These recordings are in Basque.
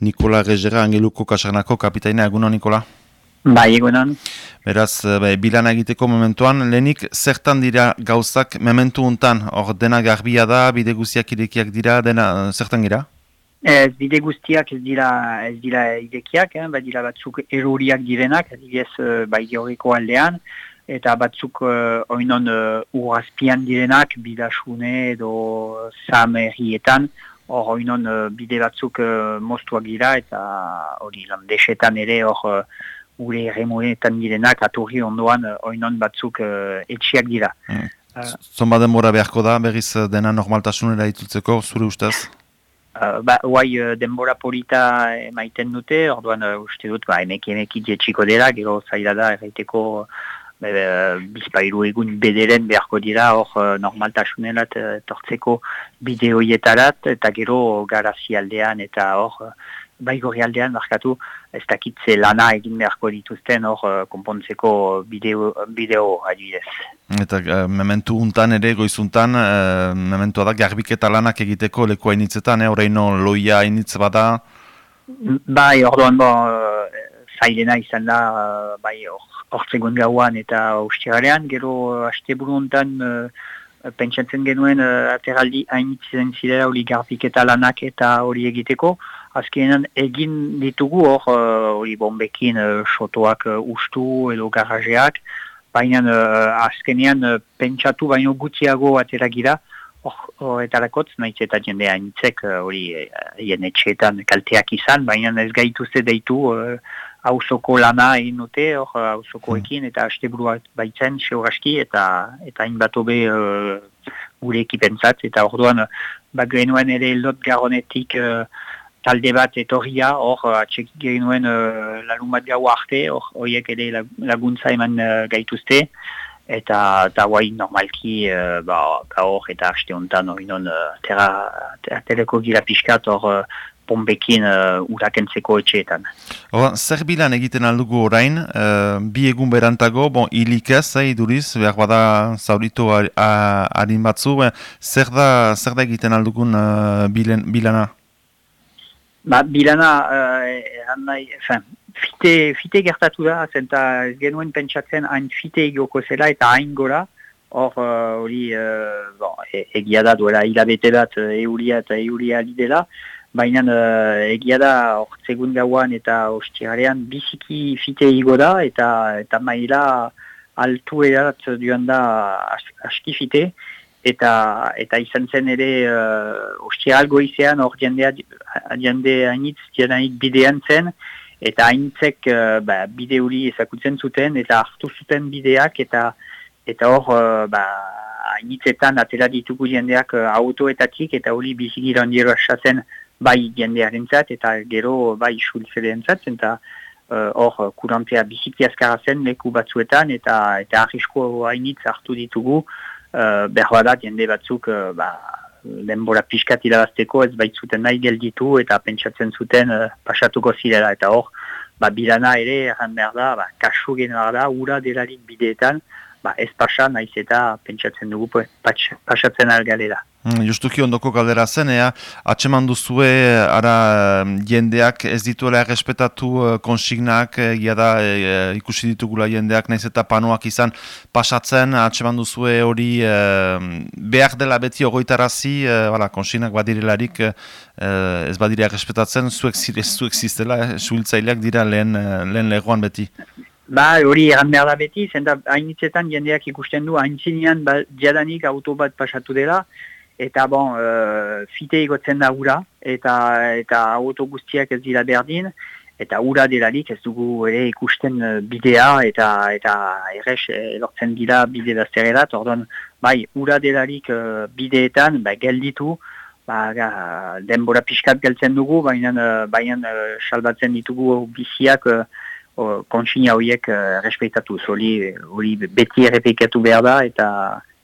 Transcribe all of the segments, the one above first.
Nikola Gezera, Angeluko Kasarnako kapitaina, egunon Nikola? Bai, egunon. Beraz, bai, bilana egiteko momentuan, lehenik zertan dira gauzak mementu untan, hor dena garbia da, bide guztiak irekiak dira, dena zertan gira? Ez bide guztiak ez dira, ez dira irekiak, eh? bai dira batzuk eruriak direnak, ez uh, bai georiko aldean, eta batzuk uh, oinon uh, urazpian direnak, bidasune edo zamerrietan, hor oinon uh, bide batzuk uh, moztuak dira, eta hori landesetan ere hor uh, ure erremuetan direnak aturri ondoan uh, oinon batzuk uh, etxiak dira. Mm. Uh, Zonba denbora beharko da, berriz dena normaltasunera itutzeko, zure ustez? Uh, ba, Huai uh, denbora polita emaiten dute, orduan uh, uste dut, ba, emeki emeki jetxiko dela, gero zaila da erraiteko bizpairu egun bederen beharko dira hor uh, normaltasunelat uh, tortzeko bideoietarat eta gero garazi aldean eta hor bai gorri aldean markatu ez dakitze lana egin beharko dituzten hor konpontzeko bideo, bideo adibidez. Eta uh, mementu untan ere goizuntan, uh, mementua da garbiketa lanak egiteko leku hainitzetan, eh? horreino loia hainitz bada? Bai, orduan bo, zailena izan da, bai, hortzegun or, gauan eta ustiralean, gero uh, haste buru untan pentsatzen genuen uh, ateraldi hainitzen zidea hori garbiketa lanak eta hori egiteko, azkenean egin ditugu hor uh, hori bombekin uh, sotoak uh, ustu edo garajeak, baina uh, azkenean uh, pentsatu baino gutxiago atera gira, hor eta lakotz nahiz eta jendea nintzek hori uh, etxeetan kalteak izan, baina ez gaituzte deitu hausoko uh, lana egin dute hor hausokoekin eta haste baitzen seoraski eta eta hainbat hobe uh, gure ekipentzat. Eta orduan uh, genuen ere eldot garonetik talde bat etorria, hor atxek genuen uh, larun bat gau arte, hor horiek ere laguntza eman uh, gaituzte, eta eta guai normalki uh, ba, hor eta haste honetan hori non uh, teleko gira pixkat hor uh, pombekin uh, urakentzeko etxeetan. Hora, zer bilan egiten aldugu orain, uh, bi egun berantago, bon, hilik ez, eh, iduriz, behar bada zauritu harin batzu, zer, da, zer da egiten aldugun uh, bilana? Ba, bilana, uh, nahi, fin, fite, fite gertatu da, zenta ez genuen pentsatzen hain fite egioko zela eta hain gora, hor uh, hori uh, bon, e, egia da duela hilabete bat euria eta euria lidela, baina uh, egia da hor segun gauan eta ostiarean biziki fite ego da eta eta maila altu edat duan da aski fite, eta eta izan zen ere uh, ostia algo izan hor jendea jende hainitz jendait bidean zen. Eta hainitzek uh, ba, bide hori ezakutzen zuten eta hartu zuten bideak eta eta hor uh, ba, hainitzetan atera ditugu jendeak uh, autoetatik eta hori bizigira ondiero asatzen bai jendearen zat eta gero bai sultzeren zat eta hor uh, kurantea biziki azkara zen leku batzuetan eta eta arrisko hainitz hartu ditugu uh, behar jende batzuk uh, ba, denbora pixkat irabazteko ez baitzuten nahi gelditu eta pentsatzen zuten uh, pasatuko zirela. Eta hor ba, bilana ere erran behar da, ba, kasu behar da, ura delarik bideetan, ba, ez pasa naiz eta pentsatzen dugu pasatzen algalera. Hmm, justuki ondoko galdera zen, ea, atseman duzue, ara, jendeak ez dituela errespetatu uh, konsignak, egia da, e, ikusi ditugula jendeak, naiz eta panoak izan pasatzen, atseman duzue hori behar dela beti ogoitarazi, e, konsignak badirelarik ez badire errespetatzen, zuek, zuek ziztela, eh, suhiltzaileak dira lehen, lehen legoan beti. Ba, hori egan behar da beti, zenta hainitzetan jendeak ikusten du, haintzinean ba, jadanik auto bat pasatu dela, eta bon, uh, fite egotzen da ura, eta, eta auto guztiak ez dira berdin, eta ura delarik ez dugu ere ikusten uh, bidea, eta eta errex elortzen dira bide dazterelat, orduan, bai, ura delarik uh, bideetan, bai, gelditu, ba, denbora pixkat geltzen dugu, baina, baina uh, salbatzen ditugu biziak, kontsina horiek uh, respetatu, hori beti errepikatu behar da, eta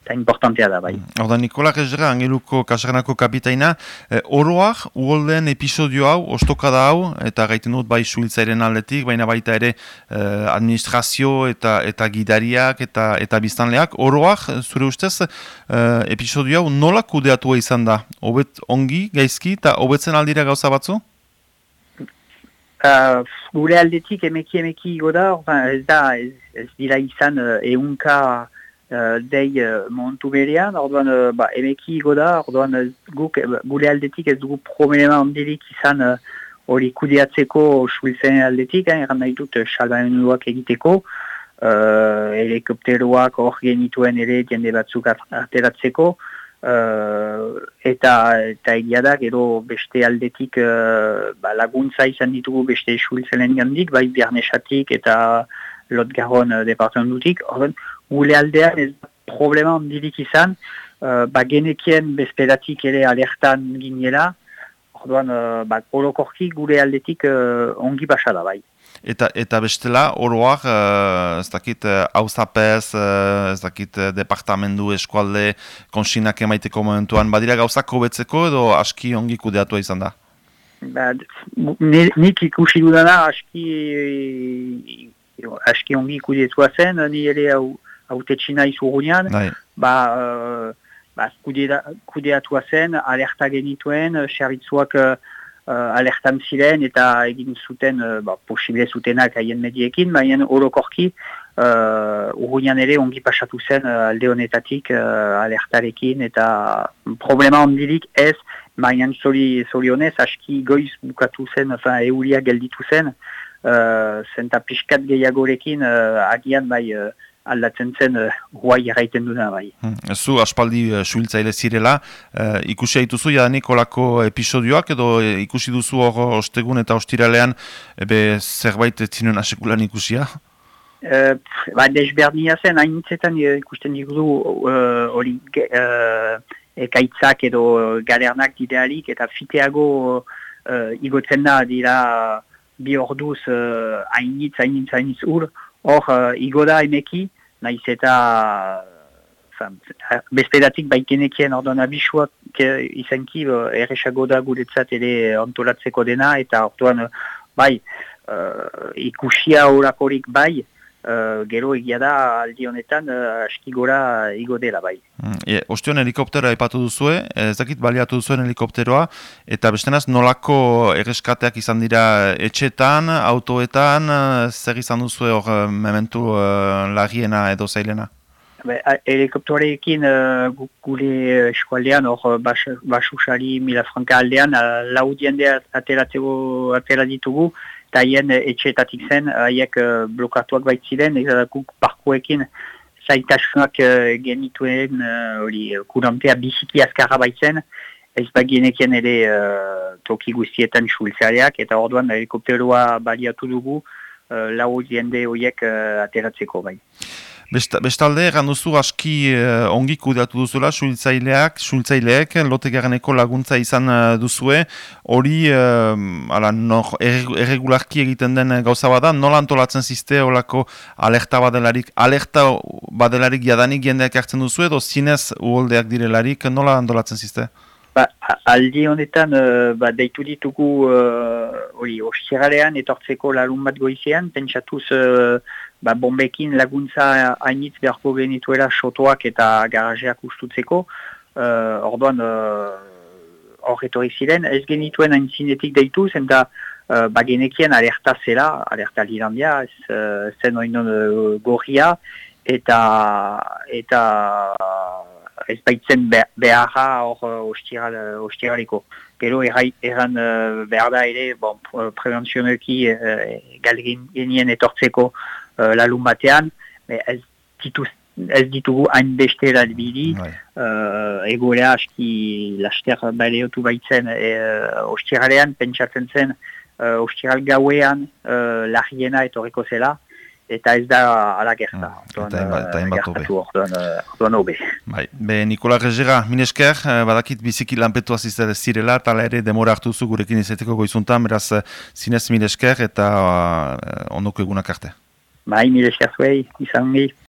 eta importantea da, bai. Horda, mm. Nikola Gezera, Angeluko Kasarnako kapitaina, eh, oroak, uolden episodio hau, ostoka da hau, eta gaiten dut bai suiltzairen aldetik, baina baita ere eh, administrazio eta eta gidariak eta eta biztanleak, oroak, zure ustez, eh, episodio hau nola kudeatua izan da? Obet ongi, gaizki, eta hobetzen aldira gauza batzu? Uh, gure aldetik emeki emeki igo da, ez da, ez, ez dira izan uh, eunka uh, dei uh, montu berean, orduan uh, ba, emeki igo da, orduan guk, gure aldetik ez dugu problema ondirik izan hori uh, kudeatzeko suiltzen aldetik, eh, nahi dut uh, egiteko, uh, helikopteroak hor genituen ere jende batzuk ateratzeko, Uh, eta eta egia da, gero beste aldetik uh, ba, laguntza izan ditugu beste esultzelen gandik, bai biarnesatik eta lotgarron uh, departamentutik. Horren, gule aldean ez problema ondirik izan, uh, ba, genekien bezperatik ere alertan ginela, orduan, uh, ba, orokorki gure aldetik uh, ongi basada bai. Eta, eta bestela, oroak, uh, ez dakit, hauzapez, uh, uh, ez dakit, departamendu eskualde konsinak emaiteko momentuan, badira gauzak hobetzeko edo aski ongi kudeatu izan da? Ba, nik ikusi dudana aski, aski ongi kudetua zen, ni ere haute txina izurunean, bai. ba, uh, ba, kudeatu zen, alerta genituen, xeritzuak uh, uh, alertan ziren eta egin zuten uh, ba, posible zutenak haien mediekin, baina orokorki uh, urruinan ere ongi pasatu zen uh, alde honetatik uh, alertarekin eta problema ondirik ez, baina zori, zori honez aski goiz bukatu zen, enfin, euria gelditu zen, uh, zenta piskat gehiagorekin uh, agian bai aldatzen zen uh, guai erraiten duna bai. Hmm. Zu aspaldi uh, suhiltzaile zirela, uh, ikusi haituzu jadanik olako episodioak edo ikusi duzu hor ostegun eta ostiralean ebe zerbait zinen asekulan ikusia? Uh, ba, desberdia zen, hainitzetan ikusten digudu hori uh, ekaitzak edo galernak didealik eta fiteago uh, igotzen da dira bi orduz hainitz, uh, hainitz, hainitz ur, hor uh, igoda emeki, naiz eta bezpedatik baikenekien ordoan abisuak izanki erresago da guretzat ere ontolatzeko dena eta orduan bai uh, ikusia horakorik bai uh, gero egia da aldi honetan uh, aski gora igo dela bai. E, Ostion helikopteroa ipatu duzue, ez dakit baliatu duzuen helikopteroa eta bestenaz nolako erreskateak izan dira etxetan, autoetan, zer izan duzue hor mementu uh, lagiena edo zailena? Helikopteroarekin uh, gure eskualdean, hor basusari mila franka aldean, uh, lau diende ateratzeko atera ditugu, eta haien etxeetatik zen, haiek uh, blokatuak baitziren, eta guk parkoekin zaitasunak uh, genituen uh, hori uh, kurantea biziki azkarra baitzen, ez bagienekien ere uh, toki guztietan suhiltzareak, eta orduan helikopteroa baliatu dugu uh, lau diende horiek uh, ateratzeko bai. Bestalde, ganduzu aski uh, ongi kudeatu duzula, suiltzaileak, suiltzaileek, lote garaneko laguntza izan uh, duzue, hori uh, erregularki egiten den gauza bada, nola antolatzen ziste olako alerta badelarik, alerta badelarik jadanik jendeak hartzen duzu edo zinez uholdeak direlarik, nola antolatzen ziste? Ba, aldi honetan, uh, ba, deitu ditugu hori uh, etortzeko larun bat goizean, pentsatuz ba, bombekin laguntza hainitz beharko genituela sotoak eta garajeak ustutzeko. Uh, orduan, uh, hor etorri ziren, ez genituen hain zinetik deitu, zen da uh, bagenekien alerta zela, alerta lirandia, ez, uh, zen oinon uh, gorria, eta, eta ez baitzen beharra hor ostiraliko. Gero erran uh, behar da ere, bon, prevenzioneki uh, galgin genien etortzeko uh, lalun batean, ez, dituz, ez ditugu hain beste eradibili, uh, bai. egoera aski laster baleotu baitzen e, uh, ostiralean, pentsatzen zen uh, ostiral gauean uh, lahiena etorriko zela, eta ez da ala gerta. Mm, eta hain bat obe. Bai, be, Nikola Rezera, minesker, badakit biziki lanpetu azizte zirela, tala ere demora hartu gurekin izeteko goizuntan, beraz zinez minesker eta uh, ondoko egunak arte. Bai, mire esker zuei, izan